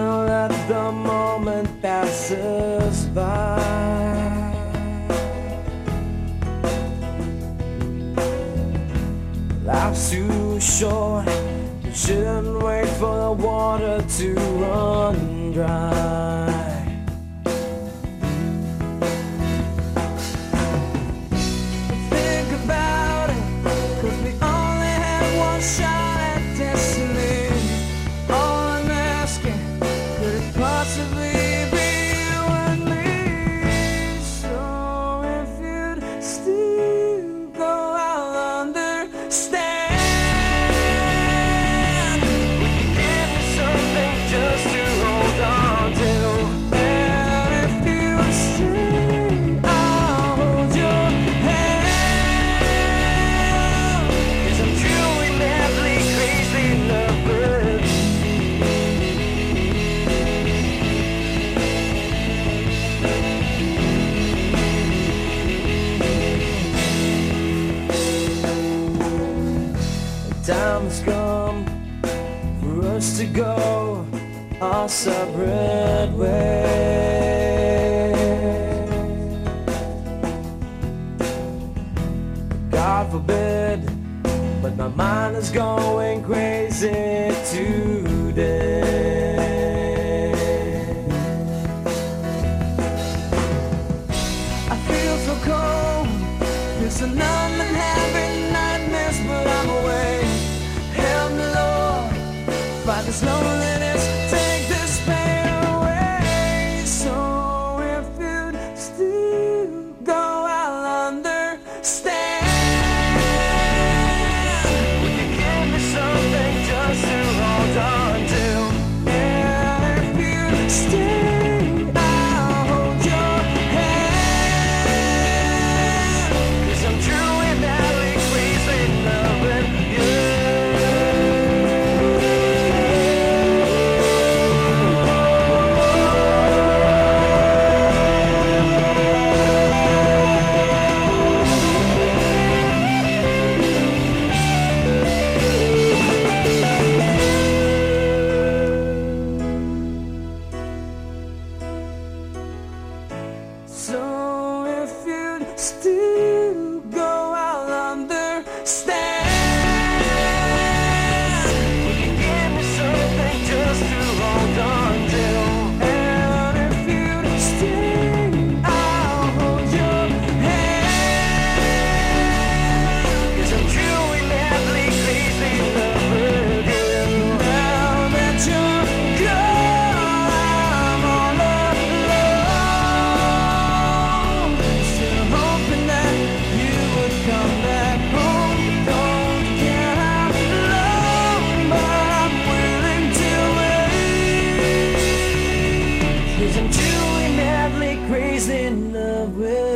Now the moment passes by. Life's too short. You shouldn't wait for the water to run dry. house time has come for us to go our separate ways. God forbid, but my mind is going crazy today. There's no still Cause I'm truly madly crazy in love with